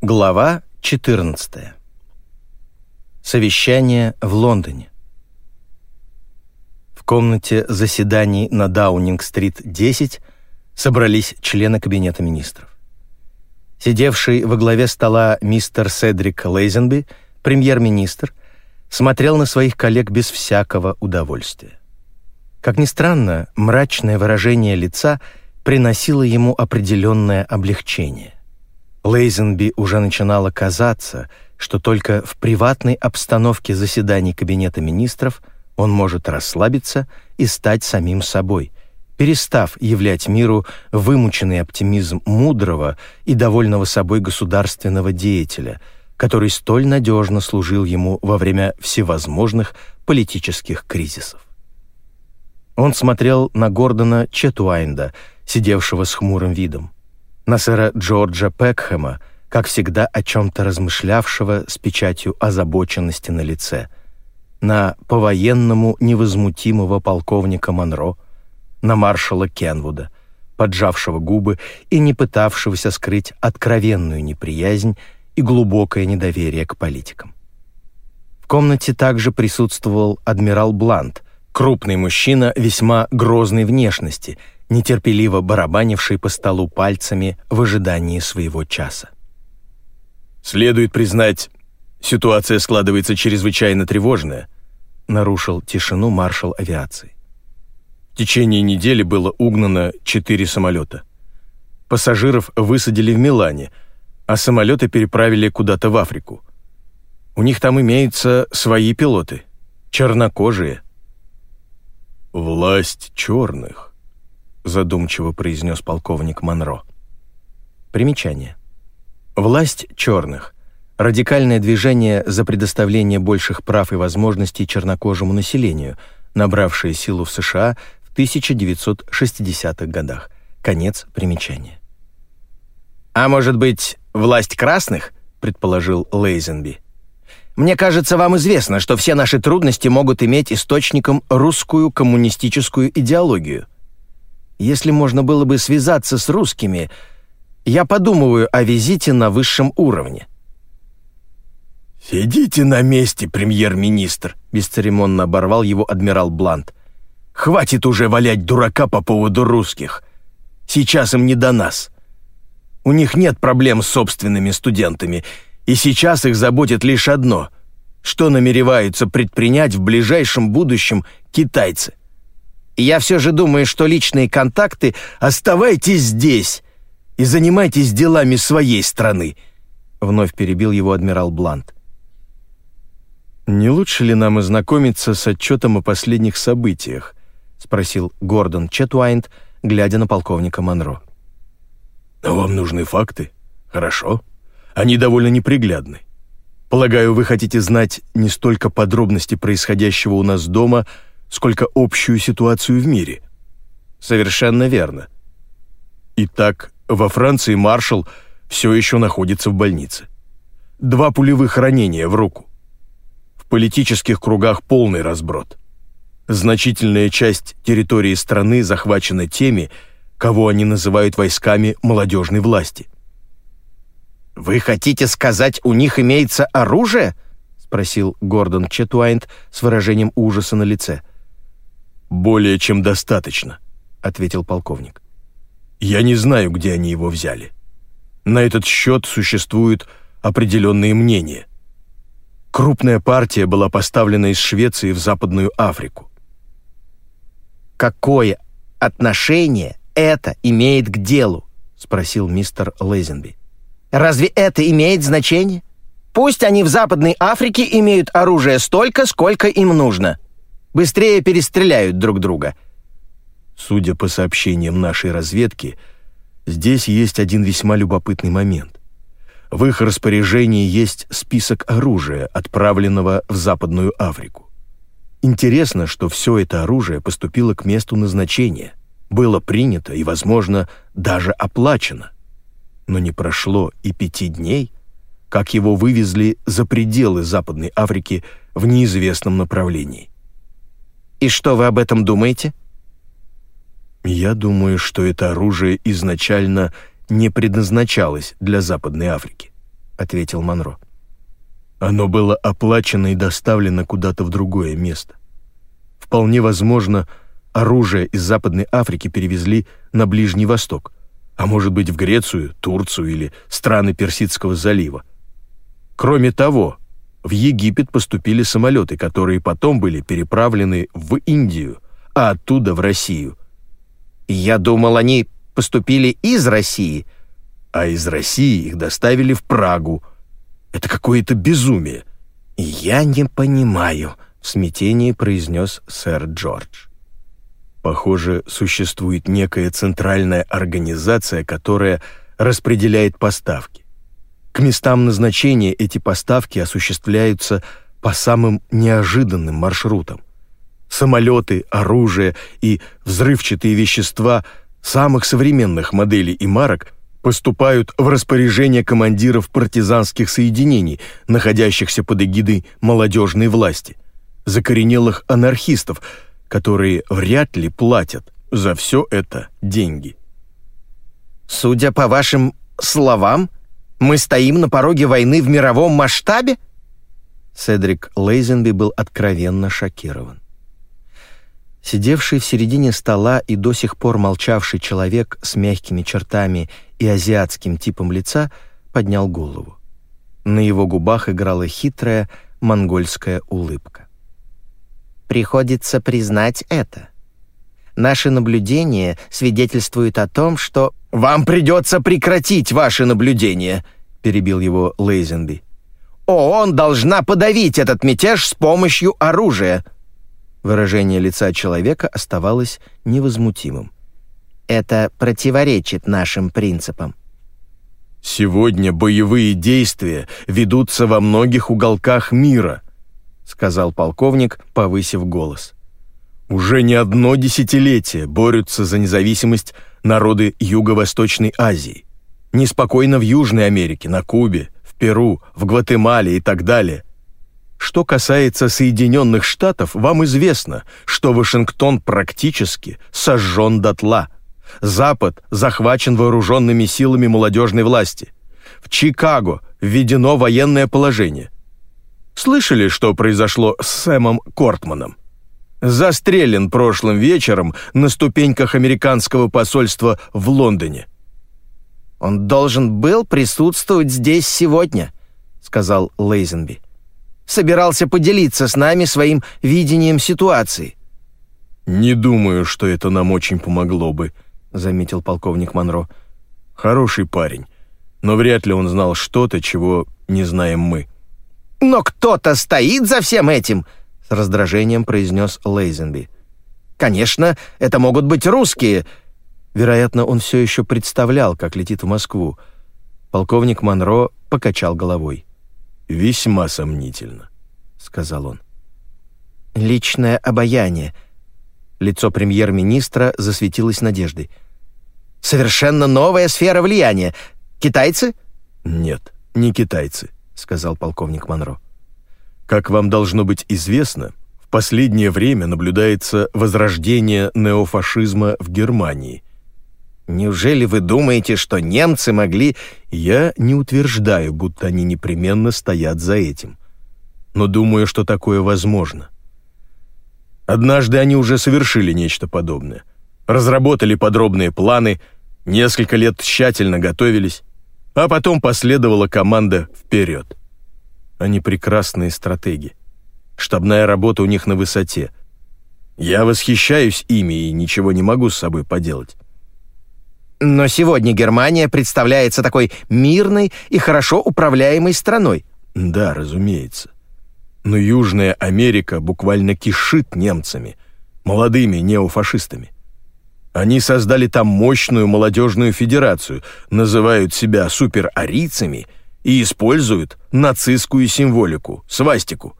Глава 14. Совещание в Лондоне. В комнате заседаний на Даунинг-стрит 10 собрались члены Кабинета министров. Сидевший во главе стола мистер Седрик Лейзенби, премьер-министр, смотрел на своих коллег без всякого удовольствия. Как ни странно, мрачное выражение лица приносило ему определенное облегчение. Лейзенби уже начинало казаться, что только в приватной обстановке заседаний Кабинета министров он может расслабиться и стать самим собой, перестав являть миру вымученный оптимизм мудрого и довольного собой государственного деятеля, который столь надежно служил ему во время всевозможных политических кризисов. Он смотрел на Гордона Четуайнда, сидевшего с хмурым видом на сэра Джорджа Пекхэма, как всегда о чем-то размышлявшего с печатью озабоченности на лице, на по-военному невозмутимого полковника Монро, на маршала Кенвуда, поджавшего губы и не пытавшегося скрыть откровенную неприязнь и глубокое недоверие к политикам. В комнате также присутствовал адмирал Блант, крупный мужчина весьма грозной внешности – нетерпеливо барабанивший по столу пальцами в ожидании своего часа. «Следует признать, ситуация складывается чрезвычайно тревожная», нарушил тишину маршал авиации. В течение недели было угнано четыре самолета. Пассажиров высадили в Милане, а самолеты переправили куда-то в Африку. У них там имеются свои пилоты, чернокожие. «Власть черных», задумчиво произнес полковник Монро. Примечание. Власть черных. Радикальное движение за предоставление больших прав и возможностей чернокожему населению, набравшее силу в США в 1960-х годах. Конец примечания. «А может быть, власть красных?» — предположил Лейзенби. «Мне кажется, вам известно, что все наши трудности могут иметь источником русскую коммунистическую идеологию». Если можно было бы связаться с русскими, я подумываю о визите на высшем уровне». «Сидите на месте, премьер-министр», — бесцеремонно оборвал его адмирал Блант. «Хватит уже валять дурака по поводу русских. Сейчас им не до нас. У них нет проблем с собственными студентами, и сейчас их заботит лишь одно — что намереваются предпринять в ближайшем будущем китайцы. Я все же думаю, что личные контакты оставайтесь здесь и занимайтесь делами своей страны, вновь перебил его адмирал Блант. Не лучше ли нам ознакомиться с отчетом о последних событиях? спросил Гордон Четуайнд, глядя на полковника Монро. Но вам нужны факты? Хорошо. Они довольно неприглядны. Полагаю, вы хотите знать не столько подробности происходящего у нас дома, сколько общую ситуацию в мире. Совершенно верно. Итак, во Франции маршал все еще находится в больнице. Два пулевых ранения в руку. В политических кругах полный разброд. Значительная часть территории страны захвачена теми, кого они называют войсками молодежной власти. «Вы хотите сказать, у них имеется оружие?» — спросил Гордон Четуайнт с выражением ужаса на лице. «Более чем достаточно», — ответил полковник. «Я не знаю, где они его взяли. На этот счет существуют определенные мнения. Крупная партия была поставлена из Швеции в Западную Африку». «Какое отношение это имеет к делу?» — спросил мистер Лейзенби. «Разве это имеет значение? Пусть они в Западной Африке имеют оружие столько, сколько им нужно» быстрее перестреляют друг друга. Судя по сообщениям нашей разведки, здесь есть один весьма любопытный момент. В их распоряжении есть список оружия, отправленного в Западную Африку. Интересно, что все это оружие поступило к месту назначения, было принято и, возможно, даже оплачено. Но не прошло и пяти дней, как его вывезли за пределы Западной Африки в неизвестном направлении. И что вы об этом думаете? Я думаю, что это оружие изначально не предназначалось для Западной Африки. ответил Монро. Оно было оплачено и доставлено куда-то в другое место. Вполне возможно, оружие из Западной Африки перевезли на Ближний Восток, а может быть в Грецию, Турцию или страны Персидского залива. Кроме того, в Египет поступили самолеты, которые потом были переправлены в Индию, а оттуда в Россию. Я думал, они поступили из России, а из России их доставили в Прагу. Это какое-то безумие. Я не понимаю, в смятении произнес сэр Джордж. Похоже, существует некая центральная организация, которая распределяет поставки. К местам назначения эти поставки осуществляются по самым неожиданным маршрутам. Самолеты, оружие и взрывчатые вещества самых современных моделей и марок поступают в распоряжение командиров партизанских соединений, находящихся под эгидой молодежной власти, закоренелых анархистов – которые вряд ли платят за все это деньги. Судя по вашим словам, мы стоим на пороге войны в мировом масштабе? Седрик Лейзенби был откровенно шокирован. Сидевший в середине стола и до сих пор молчавший человек с мягкими чертами и азиатским типом лица поднял голову. На его губах играла хитрая монгольская улыбка. Приходится признать это. Наши наблюдения свидетельствуют о том, что «Вам придется прекратить ваши наблюдения», — перебил его Лейзенби. «ООН должна подавить этот мятеж с помощью оружия». Выражение лица человека оставалось невозмутимым. «Это противоречит нашим принципам». «Сегодня боевые действия ведутся во многих уголках мира», сказал полковник, повысив голос. Уже не одно десятилетие борются за независимость народы Юго-Восточной Азии. Неспокойно в Южной Америке, на Кубе, в Перу, в Гватемале и так далее. Что касается Соединенных Штатов, вам известно, что Вашингтон практически сожжен дотла. Запад захвачен вооруженными силами молодежной власти. В Чикаго введено военное положение – Слышали, что произошло с Сэмом Кортманом? Застрелен прошлым вечером на ступеньках американского посольства в Лондоне. «Он должен был присутствовать здесь сегодня», — сказал Лейзенби. «Собирался поделиться с нами своим видением ситуации». «Не думаю, что это нам очень помогло бы», — заметил полковник Монро. «Хороший парень, но вряд ли он знал что-то, чего не знаем мы». «Но кто-то стоит за всем этим!» — с раздражением произнес Лейзенби. «Конечно, это могут быть русские!» Вероятно, он все еще представлял, как летит в Москву. Полковник Монро покачал головой. «Весьма сомнительно», — сказал он. «Личное обаяние». Лицо премьер-министра засветилось надеждой. «Совершенно новая сфера влияния. Китайцы?» «Нет, не китайцы сказал полковник Монро. Как вам должно быть известно, в последнее время наблюдается возрождение неофашизма в Германии. Неужели вы думаете, что немцы могли Я не утверждаю, будто они непременно стоят за этим. Но думаю, что такое возможно. Однажды они уже совершили нечто подобное. Разработали подробные планы, несколько лет тщательно готовились, а потом последовала команда «Вперед». Они прекрасные стратеги. Штабная работа у них на высоте. Я восхищаюсь ими и ничего не могу с собой поделать. Но сегодня Германия представляется такой мирной и хорошо управляемой страной. Да, разумеется. Но Южная Америка буквально кишит немцами, молодыми неофашистами. Они создали там мощную молодежную федерацию, называют себя суперарийцами и используют нацистскую символику, свастику,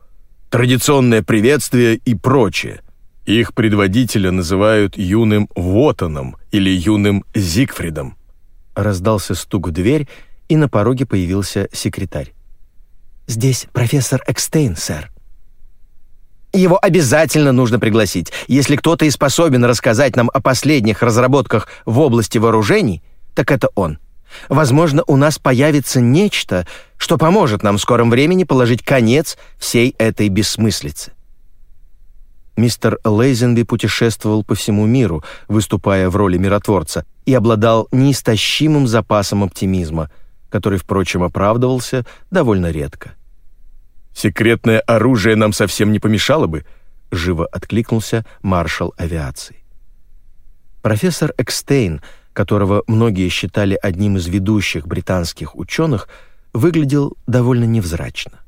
традиционное приветствие и прочее. Их предводителя называют юным Вотаном или юным Зигфридом. Раздался стук в дверь, и на пороге появился секретарь. «Здесь профессор Экстейн, сэр», его обязательно нужно пригласить. Если кто-то и способен рассказать нам о последних разработках в области вооружений, так это он. Возможно, у нас появится нечто, что поможет нам в скором времени положить конец всей этой бессмыслице. Мистер Лейзенби путешествовал по всему миру, выступая в роли миротворца, и обладал неистощимым запасом оптимизма, который, впрочем, оправдывался довольно редко. «Секретное оружие нам совсем не помешало бы», — живо откликнулся маршал авиации. Профессор Экстейн, которого многие считали одним из ведущих британских ученых, выглядел довольно невзрачно.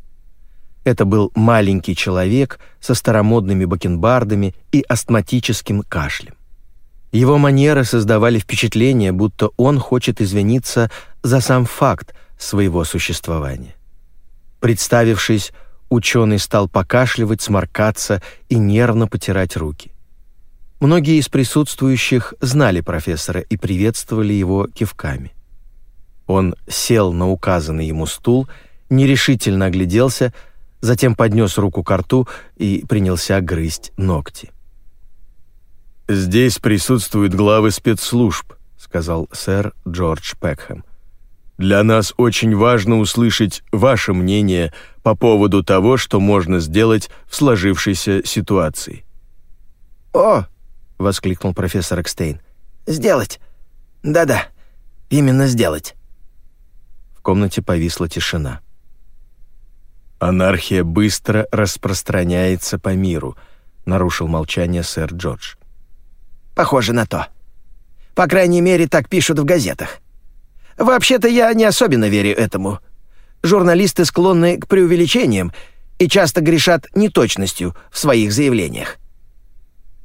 Это был маленький человек со старомодными бакенбардами и астматическим кашлем. Его манеры создавали впечатление, будто он хочет извиниться за сам факт своего существования. Представившись, ученый стал покашливать, сморкаться и нервно потирать руки. Многие из присутствующих знали профессора и приветствовали его кивками. Он сел на указанный ему стул, нерешительно огляделся, затем поднес руку к рту и принялся грызть ногти. «Здесь присутствуют главы спецслужб», — сказал сэр Джордж Пекхэм. «Для нас очень важно услышать ваше мнение по поводу того, что можно сделать в сложившейся ситуации». «О!» — воскликнул профессор Экстейн. «Сделать! Да-да, именно сделать!» В комнате повисла тишина. «Анархия быстро распространяется по миру», — нарушил молчание сэр Джордж. Похоже на то. По крайней мере, так пишут в газетах. Вообще-то я не особенно верю этому. Журналисты склонны к преувеличениям и часто грешат неточностью в своих заявлениях.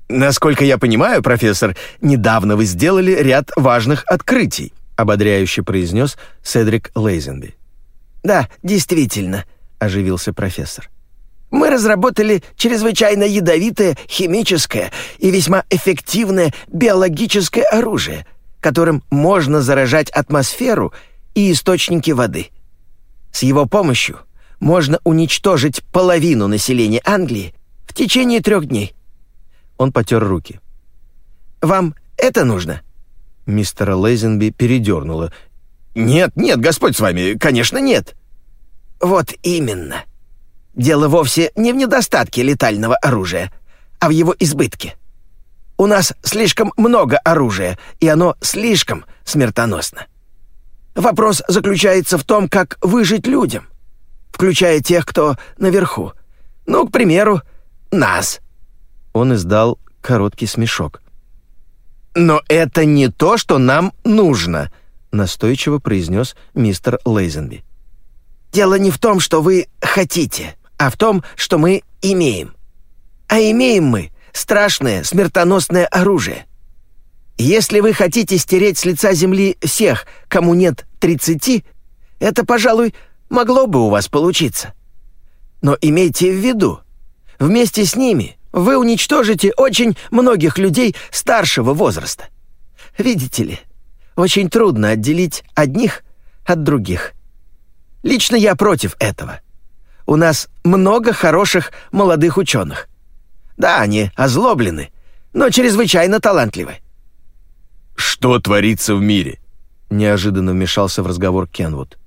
Насколько я понимаю, профессор, недавно вы сделали ряд важных открытий, ободряюще произнес Седрик Лейзенби. Да, действительно, оживился профессор. Мы разработали чрезвычайно ядовитое химическое и весьма эффективное биологическое оружие, которым можно заражать атмосферу и источники воды. С его помощью можно уничтожить половину населения Англии в течение трех дней. Он потер руки. «Вам это нужно?» Мистера Лейзенби передернуло. «Нет, нет, Господь с вами, конечно, нет». «Вот именно», Дело вовсе не в недостатке летального оружия, а в его избытке. У нас слишком много оружия, и оно слишком смертоносно. Вопрос заключается в том, как выжить людям, включая тех, кто наверху. Ну, к примеру, нас. Он издал короткий смешок. «Но это не то, что нам нужно», — настойчиво произнес мистер Лейзенби. «Дело не в том, что вы хотите а в том, что мы имеем. А имеем мы страшное смертоносное оружие. Если вы хотите стереть с лица земли всех, кому нет 30, это, пожалуй, могло бы у вас получиться. Но имейте в виду, вместе с ними вы уничтожите очень многих людей старшего возраста. Видите ли, очень трудно отделить одних от других. Лично я против этого. У нас много хороших молодых ученых. Да, они озлоблены, но чрезвычайно талантливы. Что творится в мире? Неожиданно вмешался в разговор Кенвуд.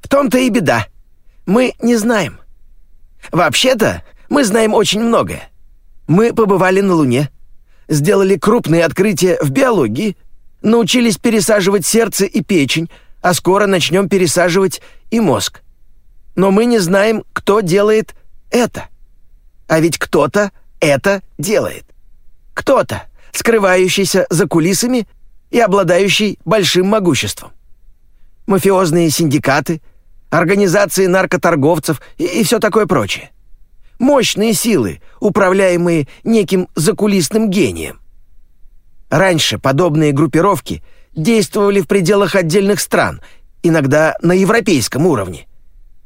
В том-то и беда. Мы не знаем. Вообще-то, мы знаем очень многое. Мы побывали на Луне, сделали крупные открытия в биологии, научились пересаживать сердце и печень, а скоро начнем пересаживать и мозг но мы не знаем, кто делает это. А ведь кто-то это делает. Кто-то, скрывающийся за кулисами и обладающий большим могуществом. Мафиозные синдикаты, организации наркоторговцев и, и все такое прочее. Мощные силы, управляемые неким закулисным гением. Раньше подобные группировки действовали в пределах отдельных стран, иногда на европейском уровне –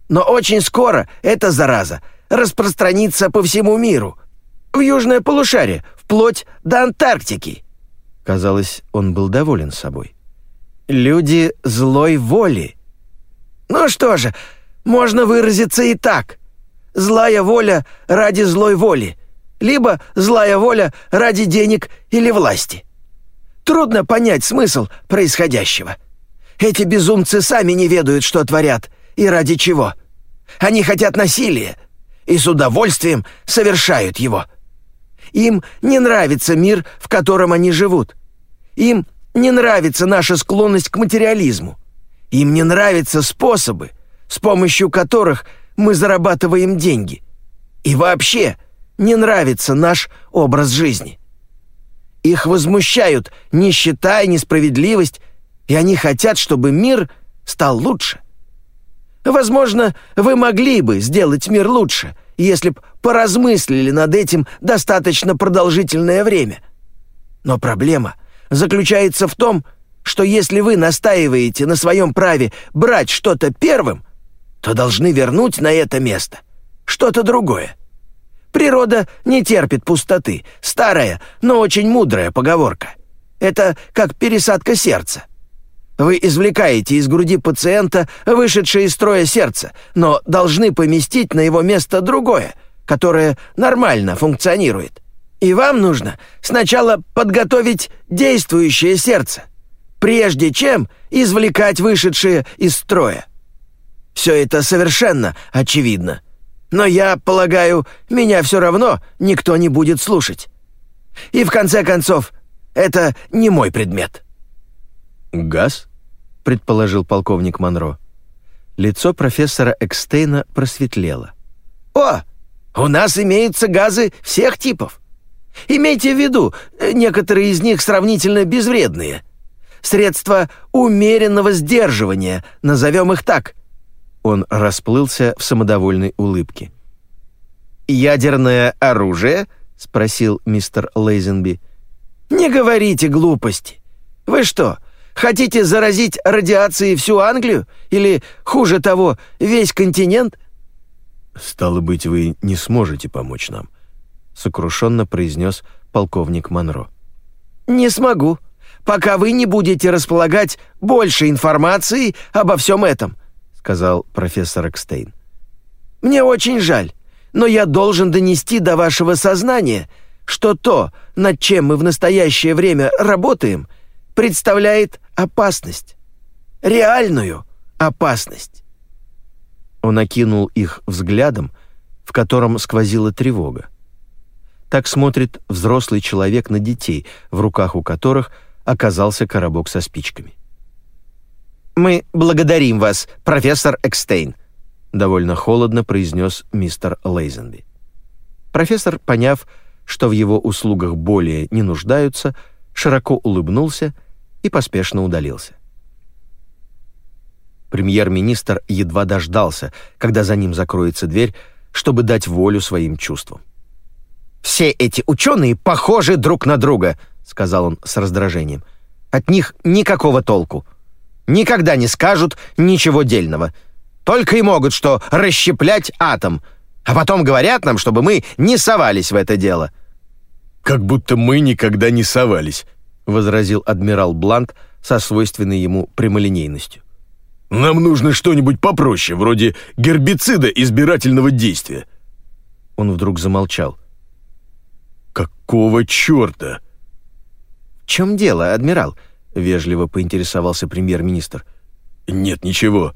но очень скоро эта зараза распространится по всему миру. В южное полушарие, вплоть до Антарктики. Казалось, он был доволен собой. Люди злой воли. Ну что же, можно выразиться и так. Злая воля ради злой воли, либо злая воля ради денег или власти. Трудно понять смысл происходящего. Эти безумцы сами не ведают, что творят, И ради чего? Они хотят насилия и с удовольствием совершают его. Им не нравится мир, в котором они живут. Им не нравится наша склонность к материализму. Им не нравятся способы, с помощью которых мы зарабатываем деньги. И вообще не нравится наш образ жизни. Их возмущают нищета и несправедливость, и они хотят, чтобы мир стал лучше. Возможно, вы могли бы сделать мир лучше, если б поразмыслили над этим достаточно продолжительное время. Но проблема заключается в том, что если вы настаиваете на своем праве брать что-то первым, то должны вернуть на это место что-то другое. Природа не терпит пустоты. Старая, но очень мудрая поговорка. Это как пересадка сердца. Вы извлекаете из груди пациента вышедшее из строя сердце, но должны поместить на его место другое, которое нормально функционирует. И вам нужно сначала подготовить действующее сердце, прежде чем извлекать вышедшее из строя. Все это совершенно очевидно. Но я полагаю, меня все равно никто не будет слушать. И в конце концов, это не мой предмет». «Газ?» — предположил полковник Монро. Лицо профессора Экстейна просветлело. «О, у нас имеются газы всех типов. Имейте в виду, некоторые из них сравнительно безвредные. Средства умеренного сдерживания, назовем их так. Он расплылся в самодовольной улыбке. «Ядерное оружие?» — спросил мистер Лейзенби. «Не говорите глупости. Вы что, хотите заразить радиацией всю Англию? Или, хуже того, весь континент?» «Стало быть, вы не сможете помочь нам», — сокрушенно произнес полковник Монро. «Не смогу, пока вы не будете располагать больше информации обо всем этом сказал профессор Экстейн. Мне очень жаль, но я должен донести до вашего сознания, что то, над чем мы в настоящее время работаем, представляет опасность. Реальную опасность. Он окинул их взглядом, в котором сквозила тревога. Так смотрит взрослый человек на детей, в руках у которых оказался коробок со спичками. «Мы благодарим вас, профессор Экстейн», — довольно холодно произнес мистер Лейзенби. Профессор, поняв, что в его услугах более не нуждаются, широко улыбнулся и поспешно удалился. Премьер-министр едва дождался, когда за ним закроется дверь, чтобы дать волю своим чувствам. «Все эти ученые похожи друг на друга», — сказал он с раздражением. «От них никакого толку» никогда не скажут ничего дельного. Только и могут что расщеплять атом, а потом говорят нам, чтобы мы не совались в это дело». «Как будто мы никогда не совались», — возразил адмирал Блант со свойственной ему прямолинейностью. «Нам нужно что-нибудь попроще, вроде гербицида избирательного действия». Он вдруг замолчал. «Какого черта?» «В чем дело, адмирал?» — вежливо поинтересовался премьер-министр. «Нет, ничего.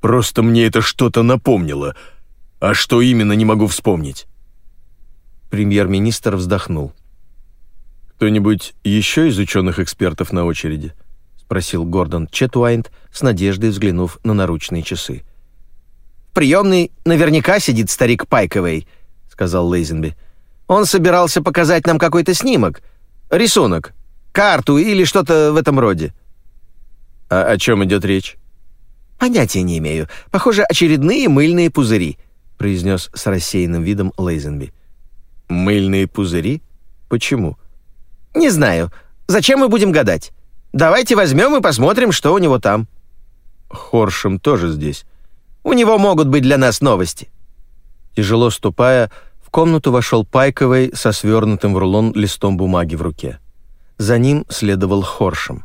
Просто мне это что-то напомнило. А что именно, не могу вспомнить». Премьер-министр вздохнул. «Кто-нибудь еще из ученых-экспертов на очереди?» — спросил Гордон Четуайнт, с надеждой взглянув на наручные часы. «В приемной наверняка сидит старик Пайковый», — сказал Лейзенби. «Он собирался показать нам какой-то снимок, рисунок, карту или что-то в этом роде». «А о чем идет речь?» «Понятия не имею. Похоже, очередные мыльные пузыри», — произнес с рассеянным видом Лейзенби. «Мыльные пузыри? Почему?» «Не знаю. Зачем мы будем гадать? Давайте возьмем и посмотрим, что у него там». «Хоршем тоже здесь». «У него могут быть для нас новости». Тяжело ступая, в комнату вошел Пайковый со свернутым в рулон листом бумаги в руке. За ним следовал Хоршем.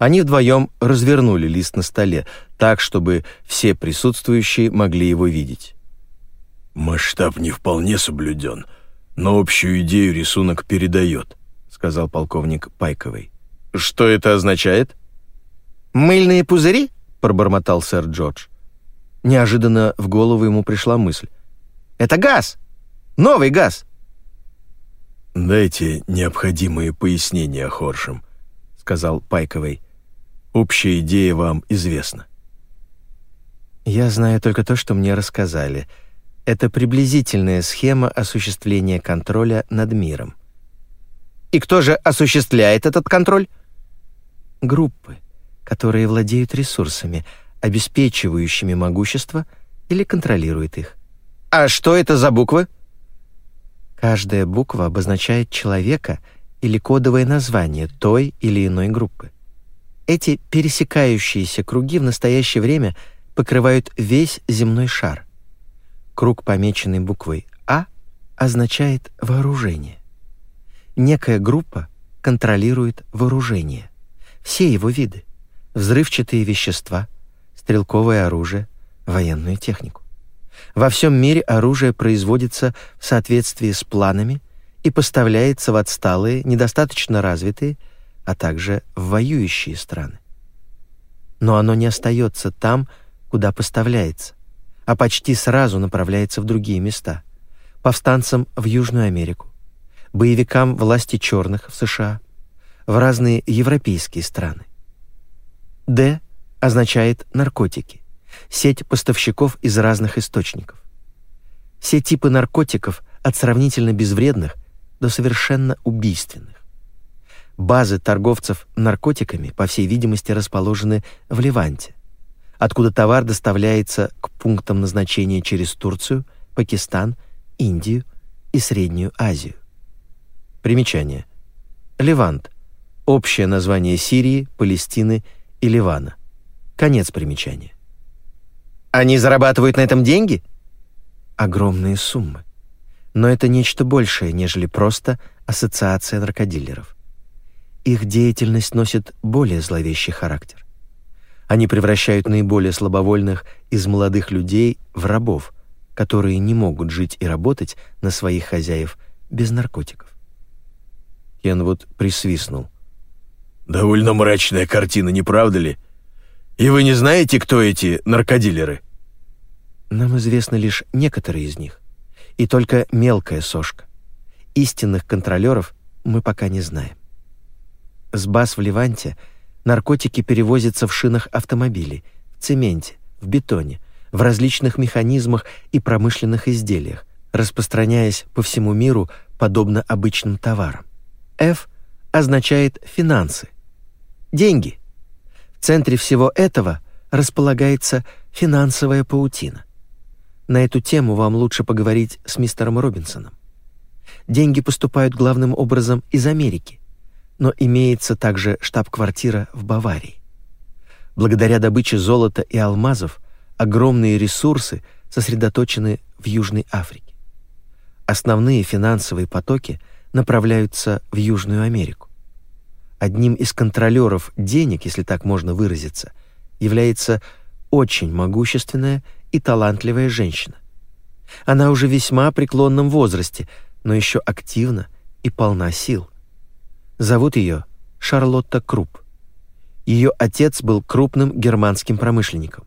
Они вдвоем развернули лист на столе, так, чтобы все присутствующие могли его видеть. «Масштаб не вполне соблюден, но общую идею рисунок передает», — сказал полковник Пайковый. «Что это означает?» «Мыльные пузыри?» — пробормотал сэр Джордж. Неожиданно в голову ему пришла мысль. «Это газ! Новый газ!» «Дайте необходимые пояснения, Хоршем», — сказал Пайковый. «Общая идея вам известна». «Я знаю только то, что мне рассказали. Это приблизительная схема осуществления контроля над миром». «И кто же осуществляет этот контроль?» «Группы, которые владеют ресурсами, обеспечивающими могущество или контролируют их». «А что это за буквы?» Каждая буква обозначает человека или кодовое название той или иной группы. Эти пересекающиеся круги в настоящее время покрывают весь земной шар. Круг, помеченный буквой «А», означает вооружение. Некая группа контролирует вооружение, все его виды — взрывчатые вещества, стрелковое оружие, военную технику. Во всем мире оружие производится в соответствии с планами и поставляется в отсталые, недостаточно развитые, а также в воюющие страны. Но оно не остается там, куда поставляется, а почти сразу направляется в другие места. Повстанцам в Южную Америку, боевикам власти черных в США, в разные европейские страны. «Д» означает наркотики сеть поставщиков из разных источников. Все типы наркотиков от сравнительно безвредных до совершенно убийственных. Базы торговцев наркотиками, по всей видимости, расположены в Ливанте, откуда товар доставляется к пунктам назначения через Турцию, Пакистан, Индию и Среднюю Азию. Примечание. Левант – общее название Сирии, Палестины и Ливана. Конец примечания. Они зарабатывают на этом деньги? Огромные суммы. Но это нечто большее, нежели просто ассоциация наркодилеров. Их деятельность носит более зловещий характер. Они превращают наиболее слабовольных из молодых людей в рабов, которые не могут жить и работать на своих хозяев без наркотиков. Кенвуд присвистнул. «Довольно мрачная картина, не правда ли?» И вы не знаете, кто эти наркодилеры? Нам известны лишь некоторые из них, и только мелкая сошка. Истинных контролеров мы пока не знаем. С баз в Ливанте наркотики перевозятся в шинах автомобилей, в цементе, в бетоне, в различных механизмах и промышленных изделиях, распространяясь по всему миру подобно обычным товарам. F означает финансы. Деньги центре всего этого располагается финансовая паутина. На эту тему вам лучше поговорить с мистером Робинсоном. Деньги поступают главным образом из Америки, но имеется также штаб-квартира в Баварии. Благодаря добыче золота и алмазов огромные ресурсы сосредоточены в Южной Африке. Основные финансовые потоки направляются в Южную Америку. Одним из контролеров денег, если так можно выразиться, является очень могущественная и талантливая женщина. Она уже весьма преклонном возрасте, но еще активна и полна сил. Зовут ее Шарлотта Круп. Ее отец был крупным германским промышленником.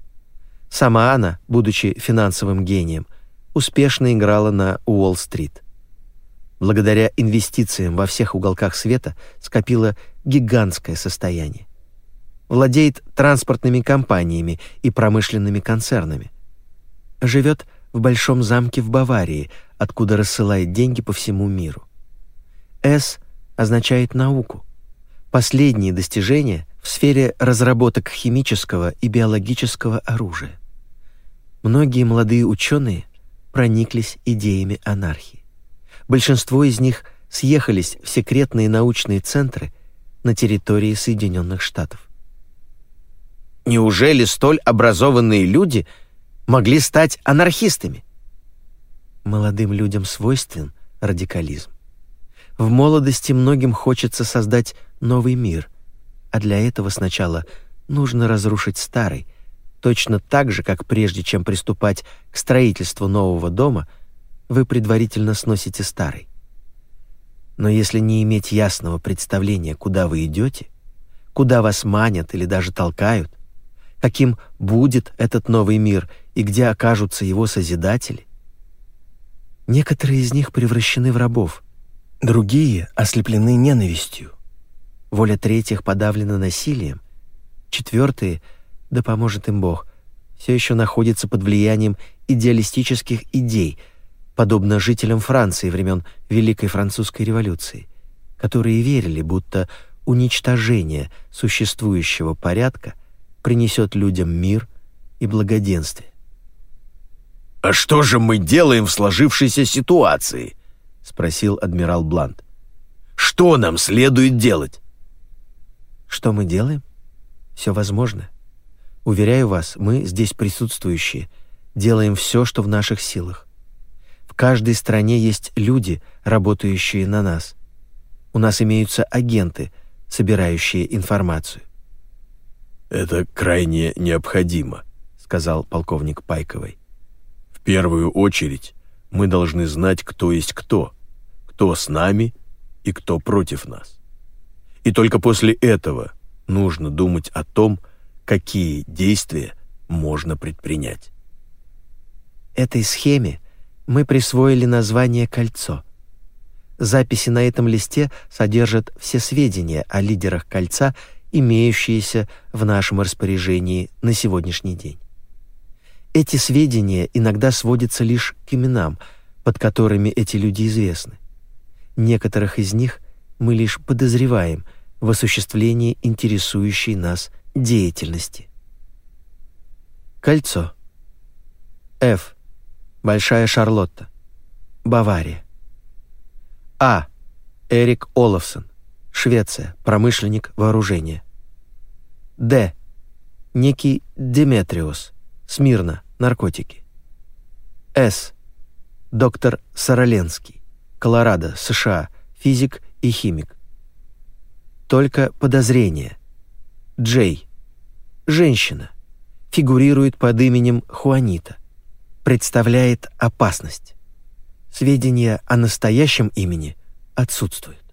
Сама она, будучи финансовым гением, успешно играла на Уолл-стрит. Благодаря инвестициям во всех уголках света скопила гигантское состояние. Владеет транспортными компаниями и промышленными концернами. Живет в большом замке в Баварии, откуда рассылает деньги по всему миру. «С» означает науку. Последние достижения в сфере разработок химического и биологического оружия. Многие молодые ученые прониклись идеями анархии. Большинство из них съехались в секретные научные центры – на территории Соединенных Штатов. Неужели столь образованные люди могли стать анархистами? Молодым людям свойствен радикализм. В молодости многим хочется создать новый мир, а для этого сначала нужно разрушить старый, точно так же, как прежде чем приступать к строительству нового дома, вы предварительно сносите старый. Но если не иметь ясного представления, куда вы идете, куда вас манят или даже толкают, каким будет этот новый мир и где окажутся его созидатели? Некоторые из них превращены в рабов, другие ослеплены ненавистью. Воля третьих подавлена насилием, четвертые, да поможет им Бог, все еще находятся под влиянием идеалистических идей, подобно жителям Франции времен Великой Французской революции, которые верили, будто уничтожение существующего порядка принесет людям мир и благоденствие. «А что же мы делаем в сложившейся ситуации?» — спросил адмирал Блант. «Что нам следует делать?» «Что мы делаем? Все возможно. Уверяю вас, мы, здесь присутствующие, делаем все, что в наших силах. В каждой стране есть люди, работающие на нас. У нас имеются агенты, собирающие информацию. «Это крайне необходимо», — сказал полковник Пайковой первую очередь мы должны знать, кто есть кто, кто с нами и кто против нас. И только после этого нужно думать о том, какие действия можно предпринять. Этой схеме мы присвоили название «Кольцо». Записи на этом листе содержат все сведения о лидерах «Кольца», имеющиеся в нашем распоряжении на сегодняшний день. Эти сведения иногда сводятся лишь к именам, под которыми эти люди известны. Некоторых из них мы лишь подозреваем в осуществлении интересующей нас деятельности. Кольцо. Ф. Большая Шарлотта. Бавария. А. Эрик Олафсон. Швеция. Промышленник вооружения. Д. Некий Деметриус. Смирно наркотики. С. Доктор Сароленский, Колорадо, США, физик и химик. Только подозрение. Джей. Женщина. Фигурирует под именем Хуанита. Представляет опасность. Сведения о настоящем имени отсутствуют.